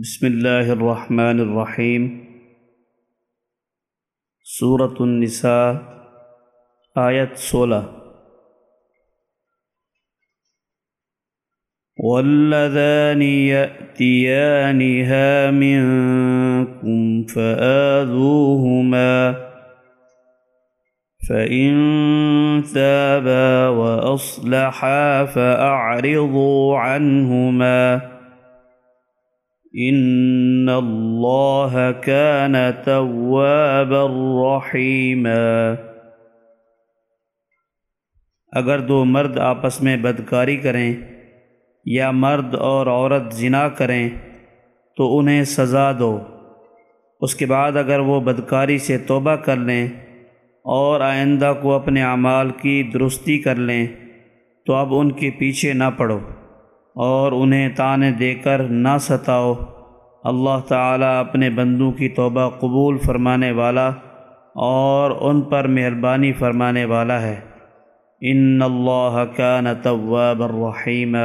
بسم اللہ الرحمن الرحیم سورة النساء، آیت سولہ۔ والذان يأتيانها منكم فآذوهما فإن تابا وأصلحا فأعرضوا عنهما ان اللہ كان توابا رحیما اگر دو مرد آپس میں بدکاری کریں یا مرد اور عورت زنا کریں تو انہیں سزا دو۔ اس کے بعد اگر وہ بدکاری سے توبہ کر لیں اور آئندہ کو اپنے اعمال کی درستی کر لیں تو اب ان کے پیچھے نہ پڑو۔ اور انہیں تانے دے کر نہ ستاؤ۔ اللہ تعالیٰ اپنے بندوں کی توبہ قبول فرمانے والا اور ان پر مہربانی فرمانے والا ہے۔ ان اللہ کا نتواب الرحیم